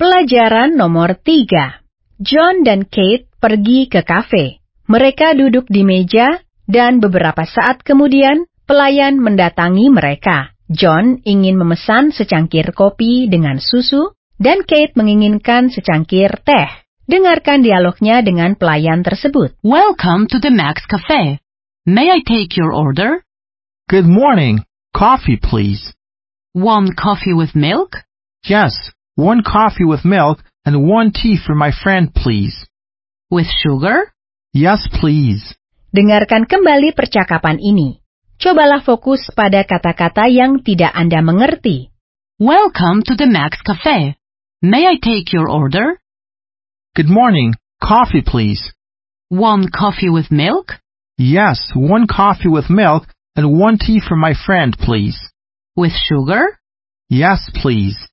Pelajaran nomor tiga. John dan Kate pergi ke kafe. Mereka duduk di meja dan beberapa saat kemudian pelayan mendatangi mereka. John ingin memesan secangkir kopi dengan susu dan Kate menginginkan secangkir teh. Dengarkan dialognya dengan pelayan tersebut. Welcome to the Max Cafe. May I take your order? Good morning. Coffee, please. One coffee with milk? Yes, one coffee with milk and one tea for my friend, please. With sugar? Yes, please. Dengarkan kembali percakapan ini. Cobalah fokus pada kata-kata yang tidak Anda mengerti. Welcome to the Max Cafe. May I take your order? Good morning. Coffee, please. One coffee with milk? Yes, one coffee with milk and one tea for my friend, please. With sugar? Yes, please.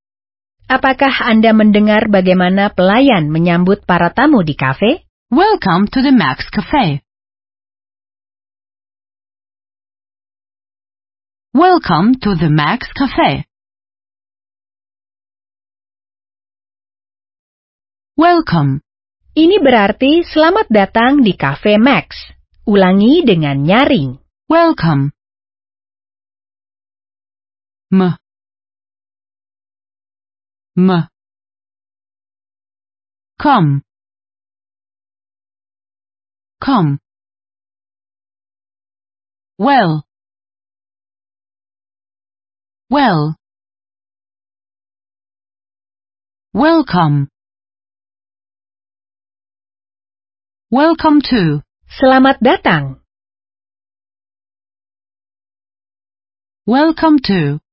Apakah Anda mendengar bagaimana pelayan menyambut para tamu di kafe? Welcome to the Max Cafe. Welcome to the Max Cafe. Welcome. Ini berarti selamat datang di Cafe Max. Ulangi dengan nyaring. Welcome. M. M. Come. Come. Well. Well. Welcome. Welcome to. Selamat datang. Welcome to.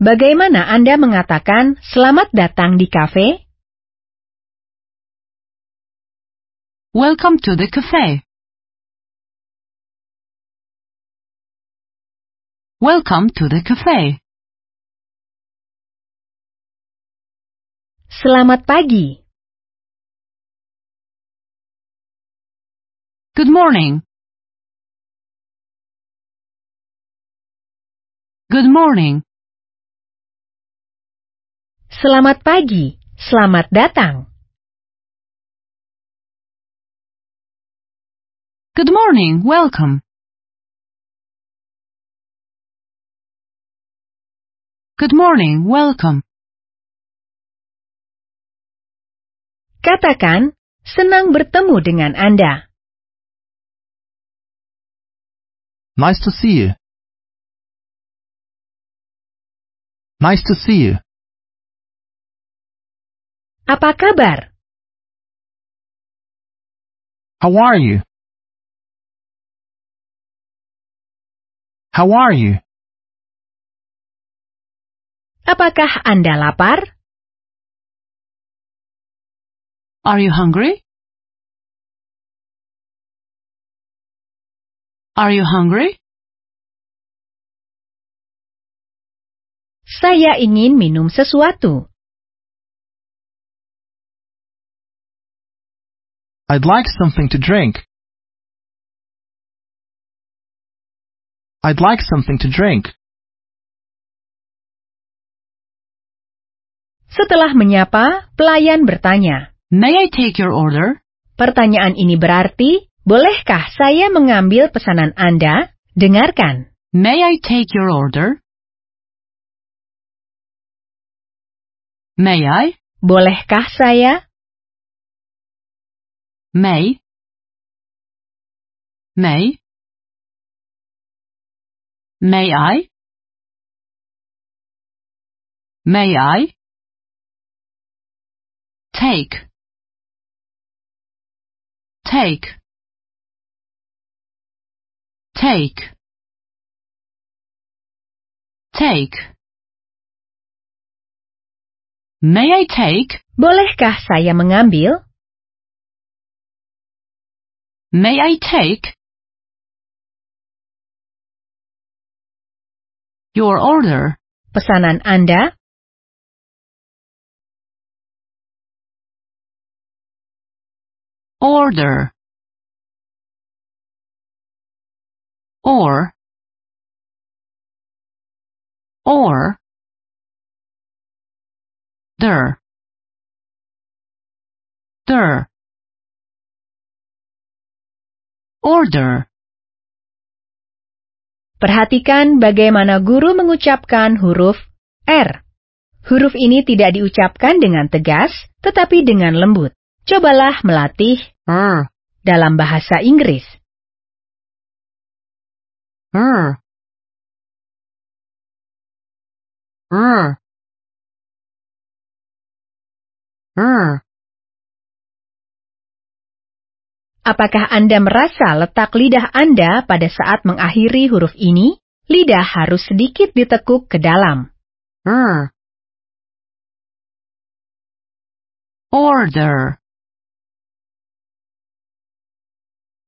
Bagaimana Anda mengatakan selamat datang di kafe? Welcome to the cafe. Welcome to the cafe. Selamat pagi. Good morning. Good morning. Selamat pagi. Selamat datang. Good morning. Welcome. Good morning. Welcome. Katakan, senang bertemu dengan Anda. Nice to see you. Nice to see you. Apa kabar? How are you? How are you? Apakah Anda lapar? Are you hungry? Are you hungry? Saya ingin minum sesuatu. I'd like something to drink. I'd like something to drink. Setelah menyapa, pelayan bertanya. May I take your order? Pertanyaan ini berarti, bolehkah saya mengambil pesanan Anda? Dengarkan. May I take your order? May I? Bolehkah saya? May? May? May I? May I? Take. Take. Take. Take. May I take? Bolehkah saya mengambil? May I take? Your order. Pesanan Anda? Order. Or. Or. Der. Der. Order. Perhatikan bagaimana guru mengucapkan huruf R. Huruf ini tidak diucapkan dengan tegas, tetapi dengan lembut. Cobalah melatih Er. dalam bahasa Inggris. Er. Er. Er. Apakah Anda merasa letak lidah Anda pada saat mengakhiri huruf ini? Lidah harus sedikit ditekuk ke dalam. Er. Order.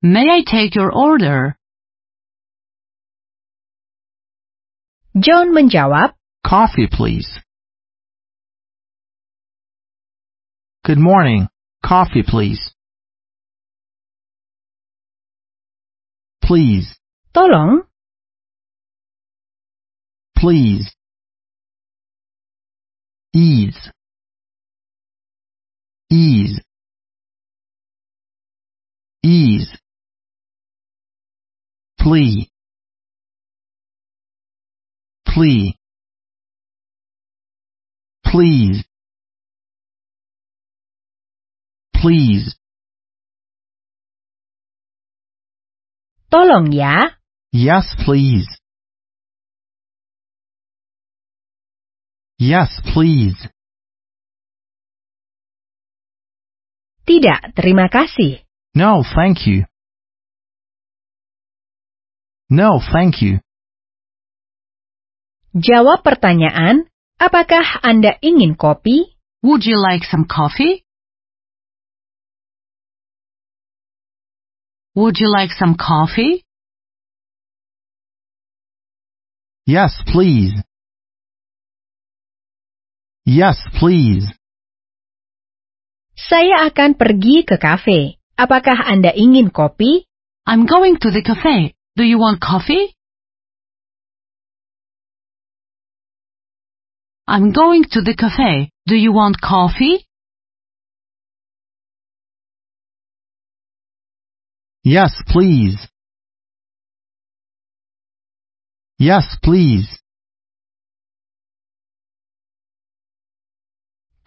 May I take your order? John menjawab, Coffee, please. Good morning. Coffee, please. Please, tolong, please. Ease. Ease. Ease. Plea. Plea. Please. Please. Tolong ya. Yes, please. Yes, please. Tidak, terima kasih. No, thank you. No, thank you. Jawab pertanyaan, apakah Anda ingin kopi? Would you like some coffee? Would you like some coffee? Yes, please. Yes, please. Saya akan pergi ke kafe. Apakah Anda ingin kopi? I'm going to the cafe. Do you want coffee? I'm going to the cafe. Do you want coffee? Yes, please. Yes, please.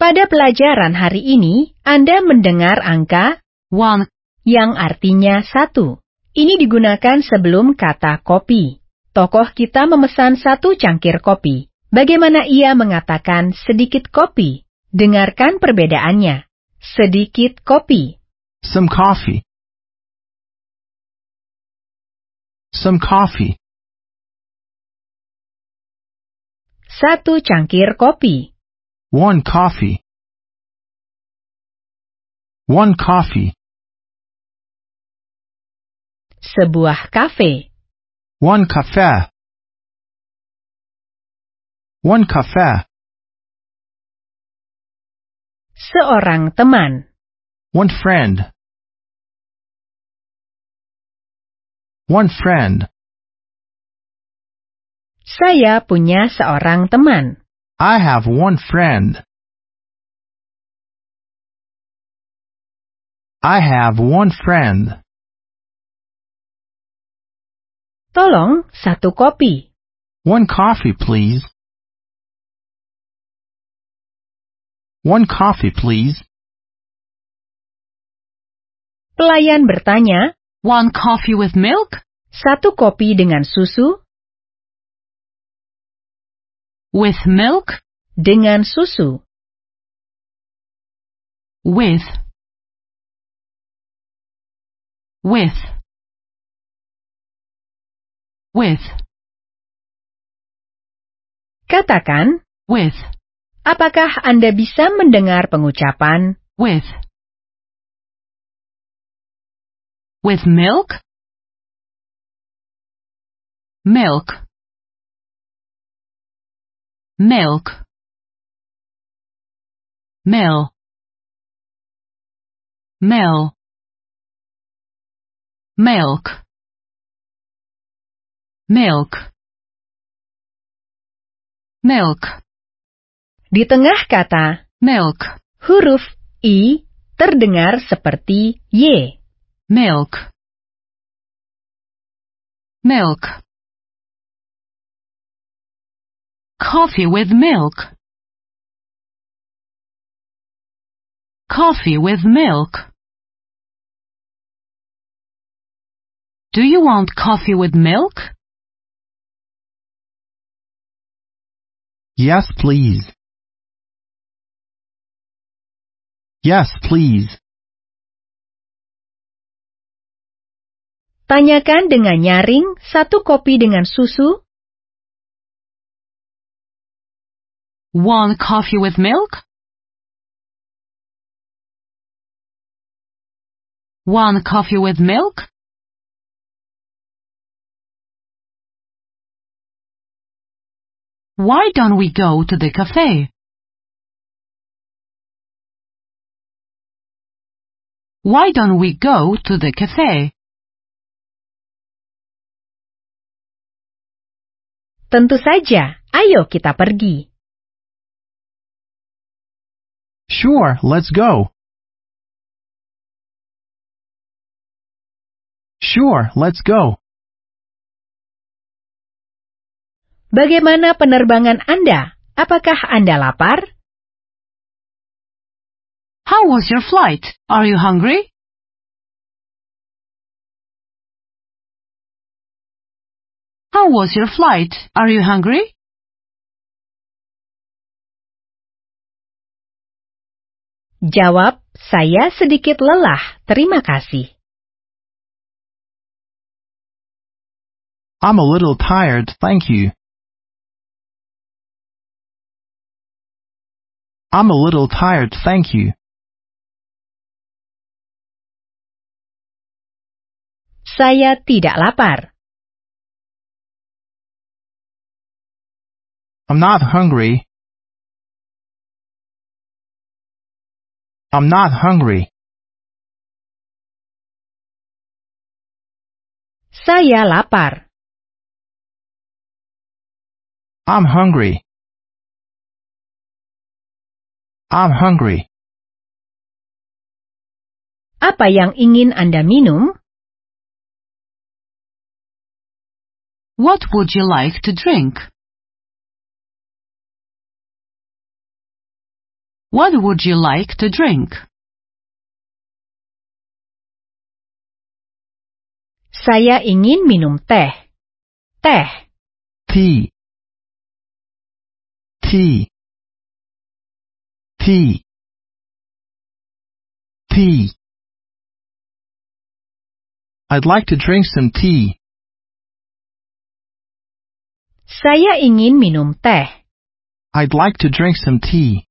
Pada pelajaran hari ini, Anda mendengar angka One. yang artinya satu. Ini digunakan sebelum kata kopi. Tokoh kita memesan satu cangkir kopi. Bagaimana ia mengatakan sedikit kopi? Dengarkan perbedaannya. Sedikit kopi. Some coffee. Some coffee. Satu cangkir kopi. One coffee. One coffee. Sebuah kafe. One cafe. One cafe. Seorang teman. One friend. One friend. Saya punya seorang teman. I have one friend. I have one friend. Tolong satu kopi. One coffee, please. One coffee, please. Pelayan bertanya, One coffee with milk? satu kopi dengan susu? With milk? Dengan susu. With. With. With. Katakan, With. apakah Anda bisa mendengar pengucapan With. With milk? Milk. Milk. Mill. Mill. Milk. Milk. Milk. di tengah kata milk, Huruf I terdengar seperti Y. milk, milk. Coffee with milk, coffee with milk. Do you want coffee with milk? Yes, please. Yes, please. Tanyakan dengan nyaring satu kopi dengan susu, One coffee with milk? One coffee with milk? Why don't we go to the cafe? Why don't we go to the cafe? Tentu saja. Ayo kita pergi. Sure, let's go. Sure, let's go. Bagaimana penerbangan Anda? Apakah Anda lapar? How was your flight? Are you hungry? How was your flight? Are you hungry? Jawab, saya sedikit lelah. Terima kasih. I'm a little tired, thank you. I'm a little tired, thank you. Saya tidak lapar. I'm not hungry. I'm not hungry. Saya lapar. I'm hungry. I'm hungry. Apa yang ingin Anda minum? What would you like to drink? What would you like to drink? Saya ingin minum teh. Teh. Tea. Tea. Tea. Tea. I'd like to drink some tea. Saya ingin minum teh. I'd like to drink some tea.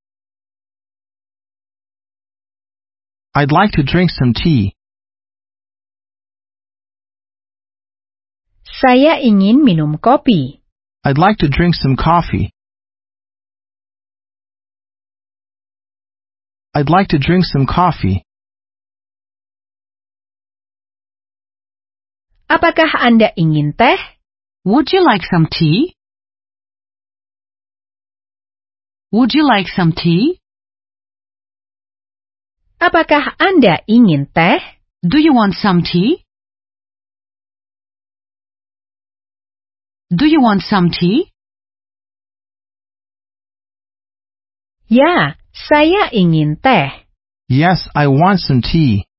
I'd like to drink some tea. Saya ingin minum kopi. I'd like to drink some coffee. I'd like to drink some coffee. Apakah Anda ingin teh? Would you like some tea? Would you like some tea? Apakah Anda ingin teh? Do you want some tea? Do you want some tea? Ya, saya ingin teh. Yes, I want some tea.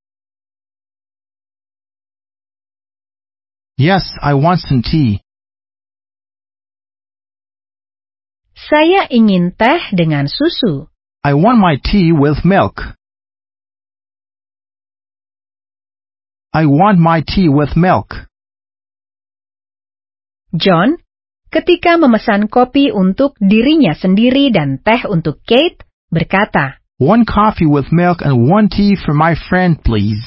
Yes, I want some tea. Saya ingin teh dengan susu. I want my tea with milk. I want my tea with milk. John, ketika memesan kopi untuk dirinya sendiri dan teh untuk Kate, berkata, One coffee with milk and one tea for my friend, please.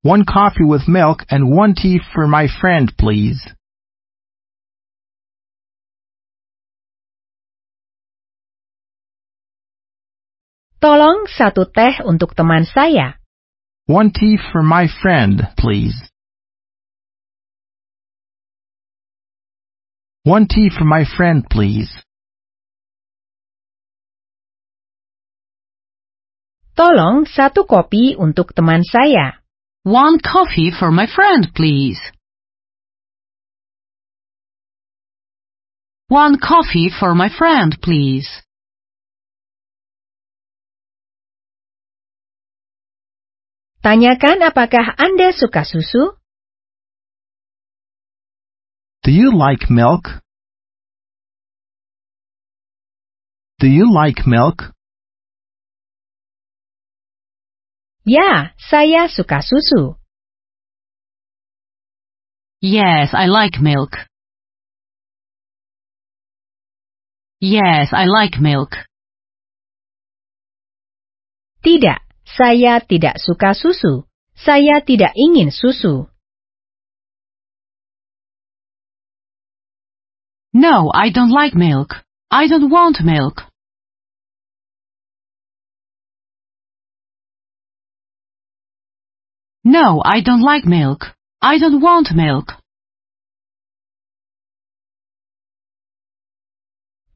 One coffee with milk and one tea for my friend, please. Tolong satu teh untuk teman saya. One tea for my friend, please. One tea for my friend, please. Tolong satu kopi untuk teman saya. One coffee for my friend, please. One coffee for my friend, please. Tanyakan apakah Anda suka susu? Do you like milk? Do you like milk? Ya, saya suka susu. Yes, I like milk. Yes, I like milk. Tidak, saya tidak suka susu. Saya tidak ingin susu. No, I don't like milk. I don't want milk. No, I don't like milk. I don't want milk.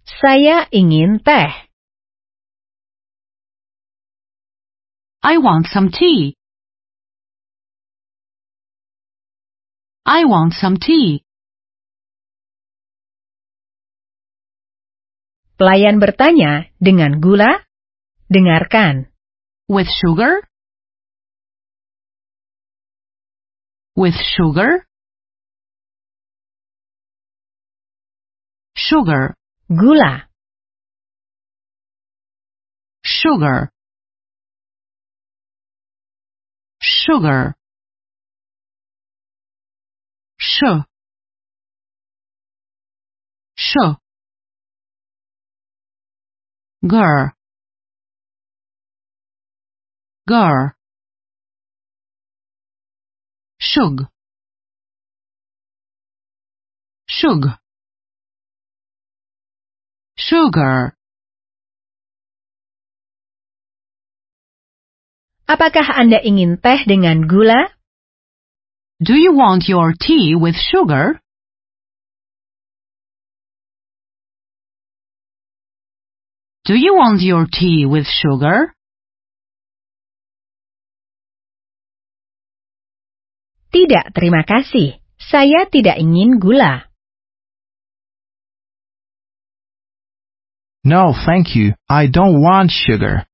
Saya ingin teh. I want some tea. I want some tea. Pelayan bertanya, dengan gula? Dengarkan. With sugar? With sugar? Sugar, Gula. sugar. Sugar. Sh. Sh. Gur. Gur. Shug. Shug. Sugar. Apakah Anda ingin teh dengan gula? Do you want your tea with sugar? Do you want your tea with sugar? Tidak, terima kasih. Saya tidak ingin gula. No, thank you. I don't want sugar.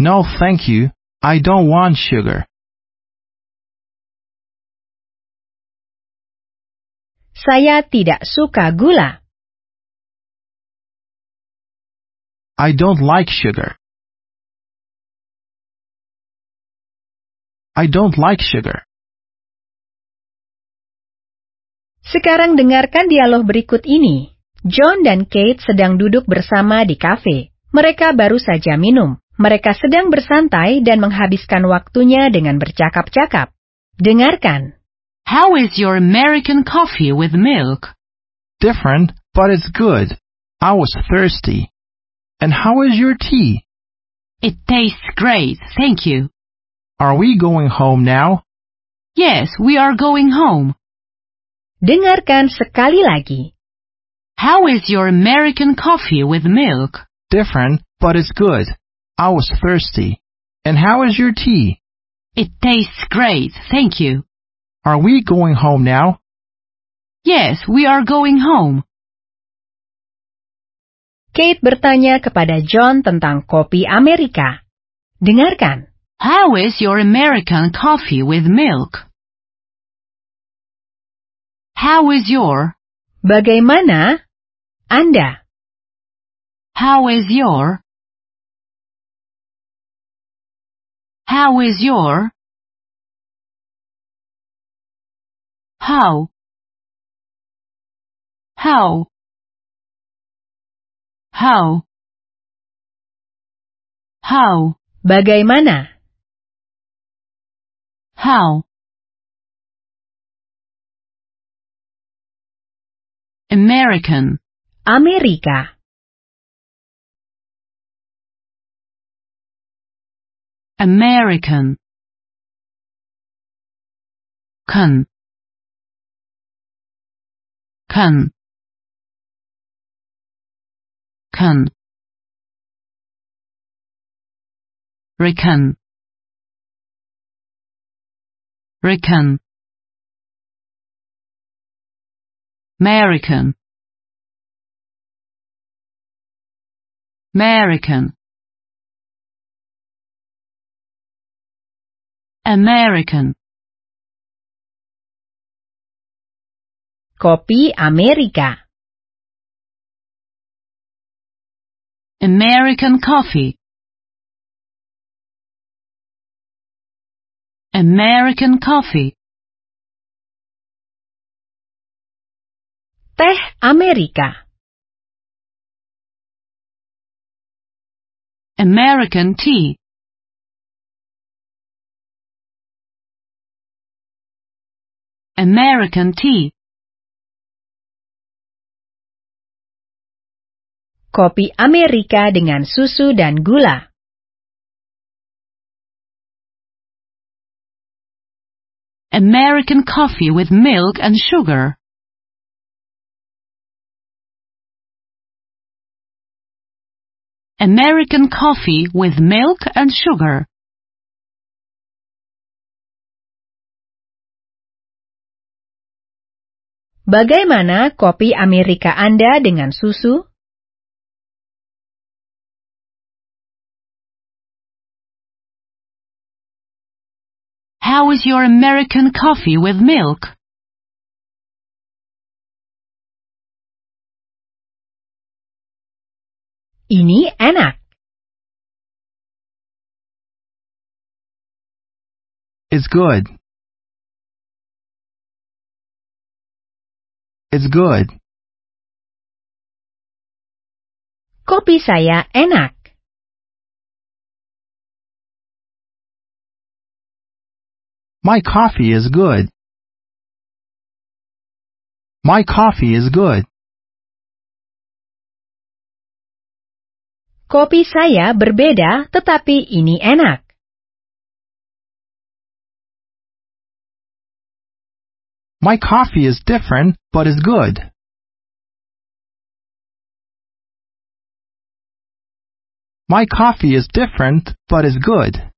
No, thank you. I don't want sugar. Saya tidak suka gula. I don't like sugar. I don't like sugar. Sekarang dengarkan dialog berikut ini. John dan Kate sedang duduk bersama di kafe. Mereka baru saja minum. Mereka sedang bersantai dan menghabiskan waktunya dengan bercakap-cakap. Dengarkan. How is your American coffee with milk? Different, but it's good. I was thirsty. And how is your tea? It tastes great, thank you. Are we going home now? Yes, we are going home. Dengarkan sekali lagi. How is your American coffee with milk? Different, but it's good. I was thirsty. And how is your tea? It tastes great, thank you. Are we going home now? Yes, we are going home. Kate bertanya kepada John tentang kopi Amerika. Dengarkan. How is your American coffee with milk? How is your, Bagaimana Anda? how is your, how is your, how, how, how, how, Bagaimana? how. American, Amerika. American. Can. Can. Can. Reckon. Reckon. American. American. American. Kopi Amerika. American coffee. American coffee. Teh Amerika. American tea. American tea. Kopi Amerika dengan susu dan gula. American coffee with milk and sugar. American coffee with milk and sugar. Bagaimana kopi Amerika Anda dengan susu? How is your American coffee with milk? Ini enak. It's good. It's good. Kopi saya enak. My coffee is good. My coffee is good. Kopi saya berbeda tetapi ini enak. My coffee is different, but is good. My coffee is different, but is good.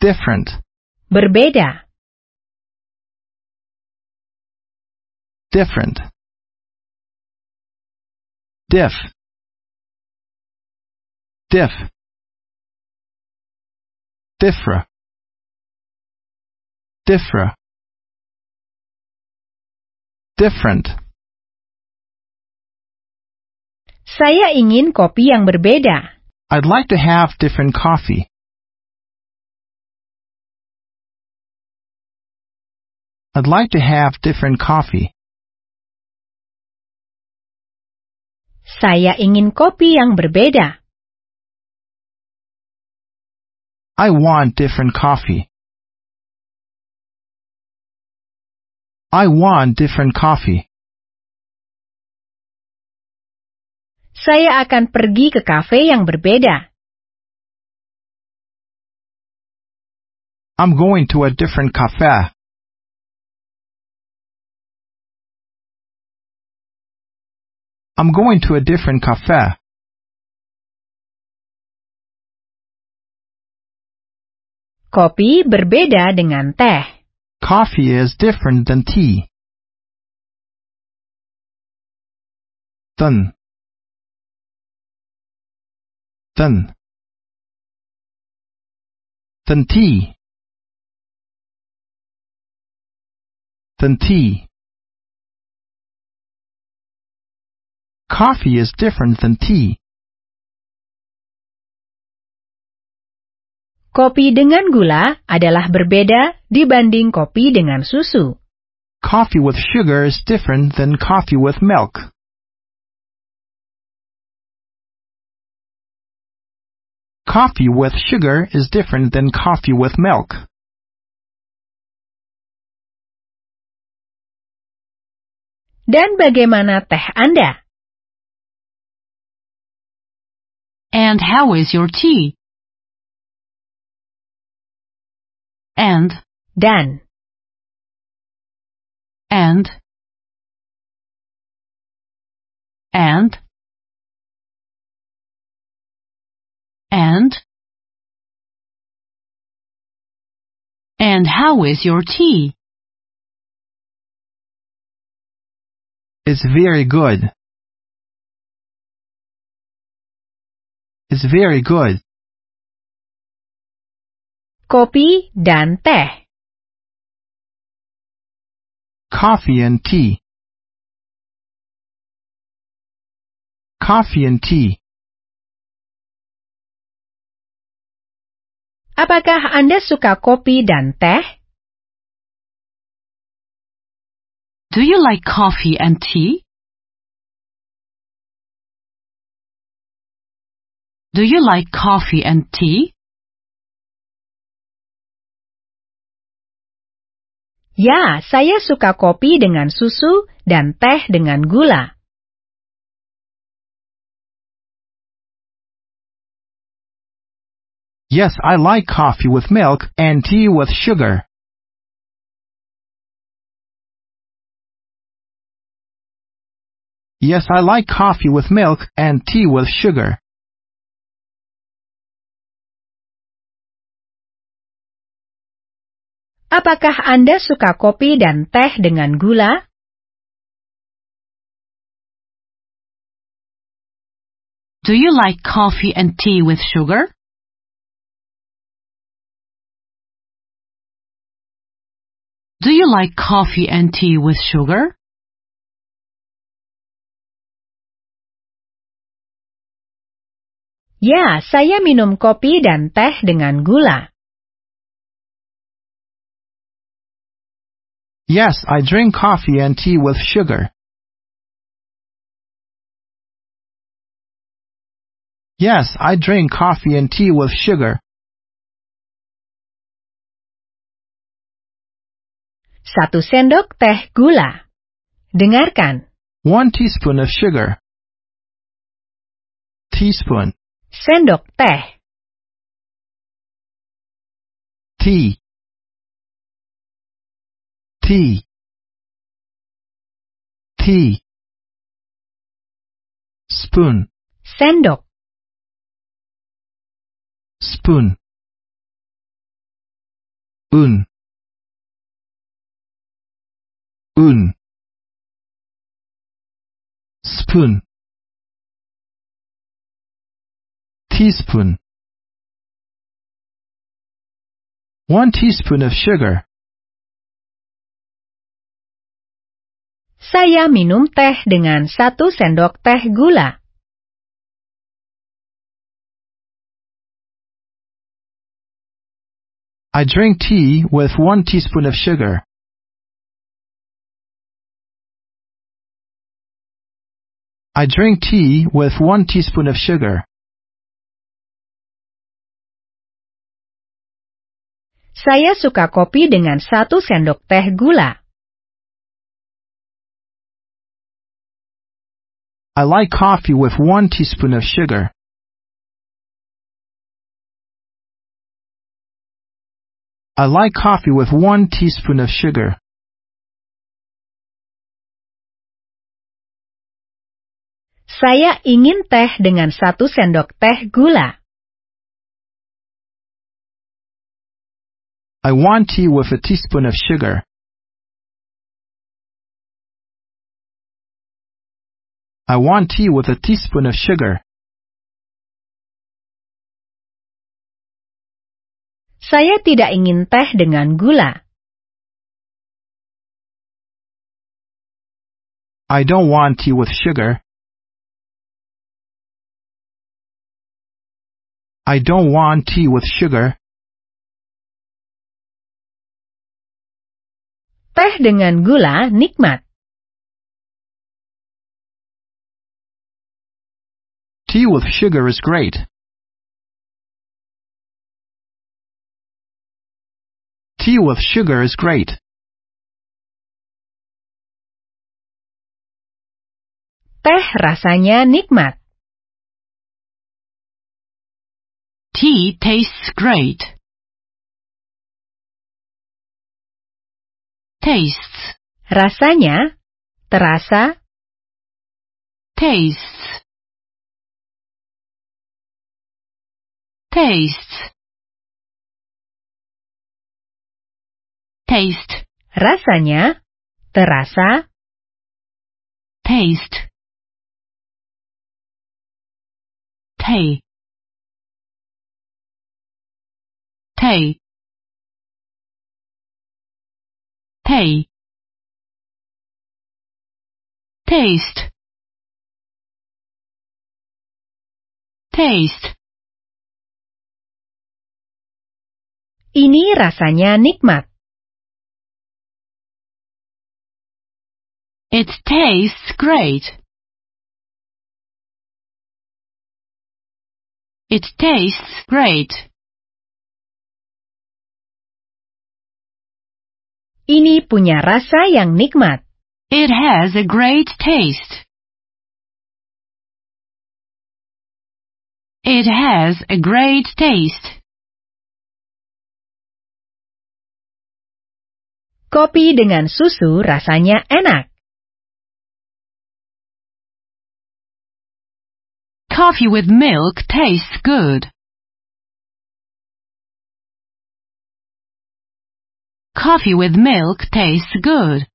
Different. Berbeda. Different. Diff. Diff. Diffra. Diffra. Different. Saya ingin kopi yang berbeda. I'd like to have different coffee. I'd like to have different coffee. Saya ingin kopi yang berbeda. I want different coffee. I want different coffee. Saya akan pergi ke kafe yang berbeda. I'm going to a different cafe. I'm going to a different cafe. Kopi berbeda dengan teh. Coffee is different than tea. Than. Than. Than tea. Than tea. Coffee is different than tea. Kopi dengan gula adalah berbeda dibanding kopi dengan susu. Coffee with sugar is different than coffee with milk. Coffee with sugar is different than coffee with milk. Dan bagaimana teh Anda? And how is your tea? And, dan. and, and, and, and how is your tea? It's very good. It's very good. Kopi dan teh. Coffee and tea. Coffee and tea. Apakah Anda suka kopi dan teh? Do you like coffee and tea? Do you like coffee and tea? Ya, saya suka kopi dengan susu dan teh dengan gula. Yes, I like coffee with milk and tea with sugar. Yes, I like coffee with milk and tea with sugar. Apakah Anda suka kopi dan teh dengan gula? Do you like coffee and tea with sugar? Do you like coffee and tea with sugar? Ya, saya minum kopi dan teh dengan gula. Yes, I drink coffee and tea with sugar. Yes, I drink coffee and tea with sugar. Satu sendok teh gula. Dengarkan. One teaspoon of sugar. Teaspoon. Sendok teh. Tea. Tea. Tea. Spoon. Sendok. Spoon. Un. Un. Spoon. Teaspoon. One teaspoon of sugar. Saya minum teh dengan satu sendok teh gula. I drink tea with one teaspoon of sugar. I drink tea with one teaspoon of sugar. Saya suka kopi dengan satu sendok teh gula. I like coffee with one teaspoon of sugar. I like coffee with one teaspoon of sugar. Saya ingin teh dengan satu sendok teh gula. I want tea with a teaspoon of sugar. I want tea with a teaspoon of sugar. Saya tidak ingin teh dengan gula. I don't want tea with sugar. I don't want tea with sugar. Teh dengan gula nikmat. Tea with sugar is great. Tea with sugar is great. Teh rasanya nikmat. Tea tastes great. tastes, Rasanya, terasa, tastes, tastes, taste, rasanya, terasa, taste, tay, tay, tay, taste, taste, ini rasanya nikmat. it tastes great. It tastes great. Ini punya rasa yang nikmat. It has a great taste. It has a great taste. Kopi dengan susu rasanya enak. Coffee with milk tastes good. Coffee with milk tastes good.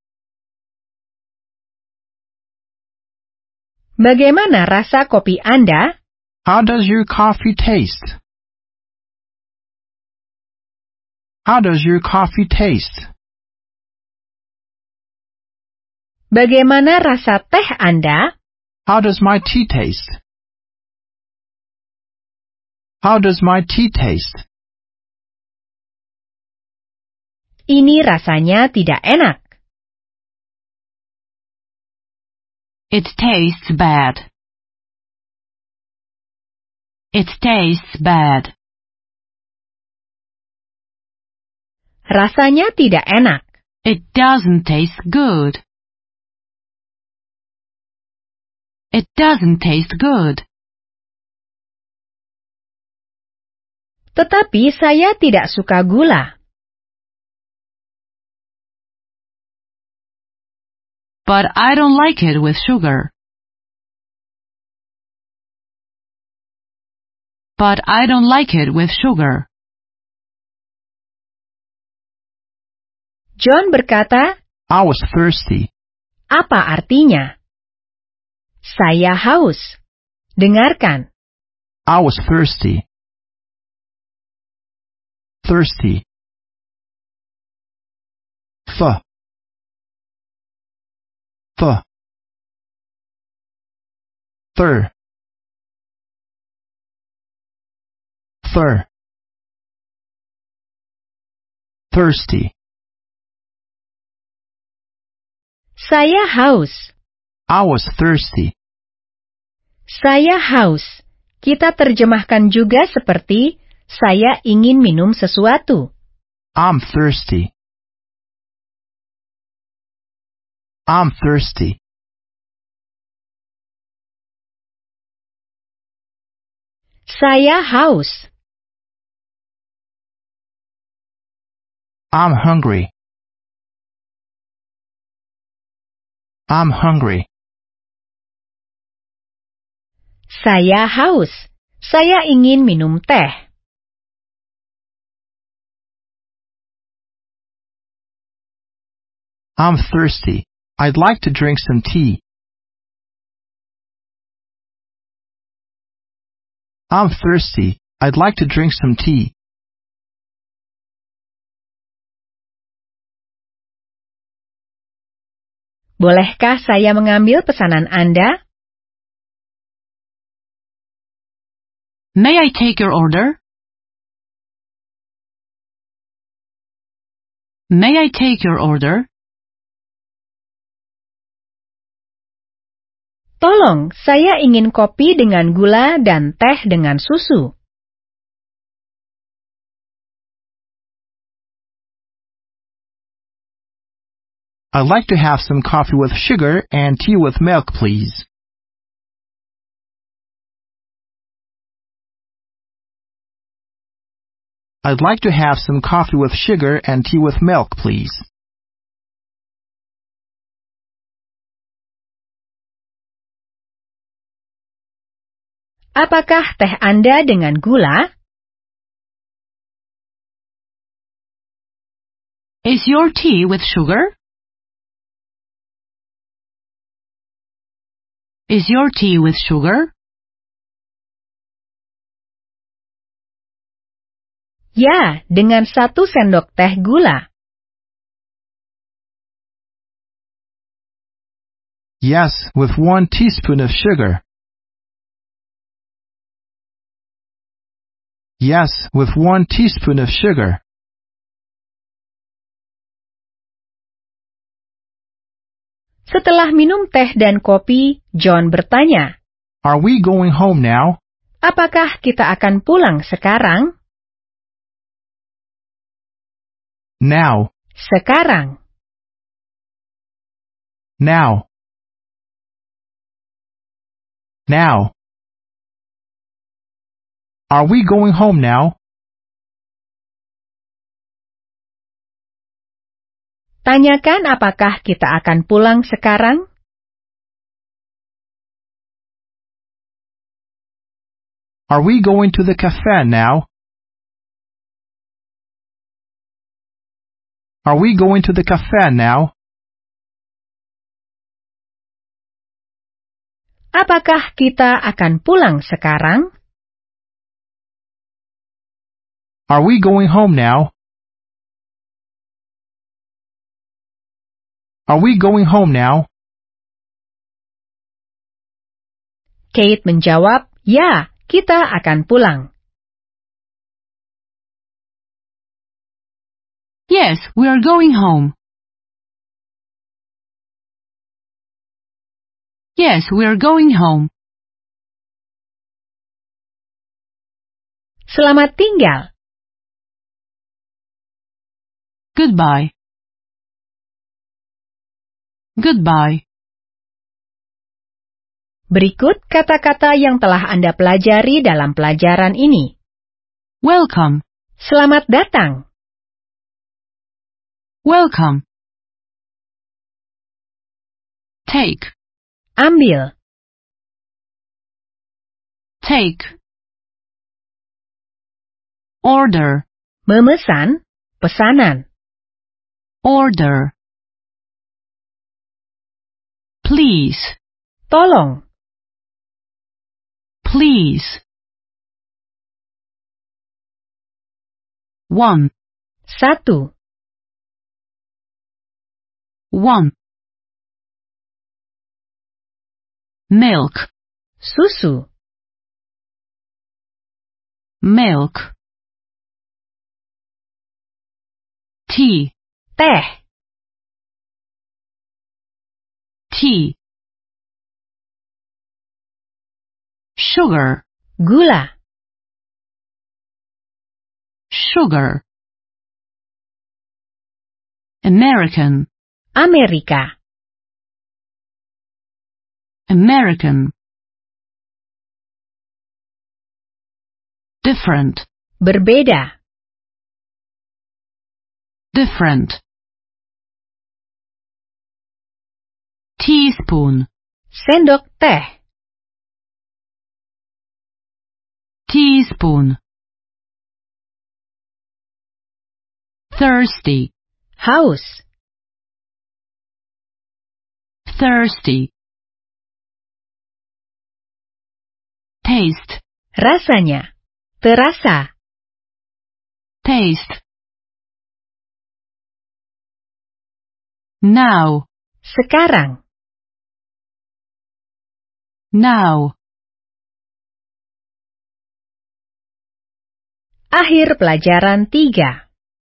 Bagaimana rasa kopi Anda? How does your coffee taste? How does your coffee taste? Bagaimana rasa teh Anda? How does my tea taste? How does my tea taste? Ini rasanya tidak enak. It tastes bad. It tastes bad. Rasanya tidak enak. It doesn't taste good. It doesn't taste good. Tetapi saya tidak suka gula. But I don't like it with sugar. But I don't like it with sugar. John berkata, I was thirsty. apa artinya? Saya haus. Dengarkan. I was thirsty. Thirsty. Th. Th. Thir. Thir. Thirsty. Saya haus. I was thirsty. Saya haus. Kita terjemahkan juga seperti saya ingin minum sesuatu. I'm thirsty. I'm thirsty. Saya haus. I'm hungry. I'm hungry. Saya haus. Saya ingin minum teh. I'm thirsty. I'd like to drink some tea. I'm thirsty. I'd like to drink some tea. Bolehkah saya mengambil pesanan Anda? May I take your order? May I take your order? Tolong, saya ingin kopi dengan gula dan teh dengan susu. I'd like to have some coffee with sugar and tea with milk, please. I'd like to have some coffee with sugar and tea with milk, please. Apakah teh Anda dengan gula? Is your tea with sugar? Is your tea with sugar? Ya, dengan satu sendok teh gula. Yes, with one teaspoon of sugar. Yes, with one teaspoon of sugar. Setelah minum teh dan kopi, John bertanya, Are we going home now? apakah kita akan pulang sekarang? Now. Sekarang. Now. Now. Are we going home now? Tanyakan apakah kita akan pulang sekarang? Are we going to the cafe now? Are we going to the cafe now? Apakah kita akan pulang sekarang? Are we going home now? Are we going home now? Kate menjawab, ya, kita akan pulang. Yes, we are going home. Yes, we are going home. Selamat tinggal. Goodbye. Goodbye. Berikut kata-kata yang telah Anda pelajari dalam pelajaran ini. Welcome. Selamat datang. Welcome. Take. Ambil. Take. Order. Memesan. Pesanan. Order. Please. Tolong. Please. One. Satu. One. Milk. Susu. Milk. Tea. Teh. Tea. Sugar. Gula. Sugar. American. Amerika. American. Different. Berbeda. Different. Teaspoon. Sendok teh. Teaspoon. Thirsty. Haus. Thirsty. Taste. Rasanya. Terasa. Taste. Now. Sekarang. Now. Akhir pelajaran 3.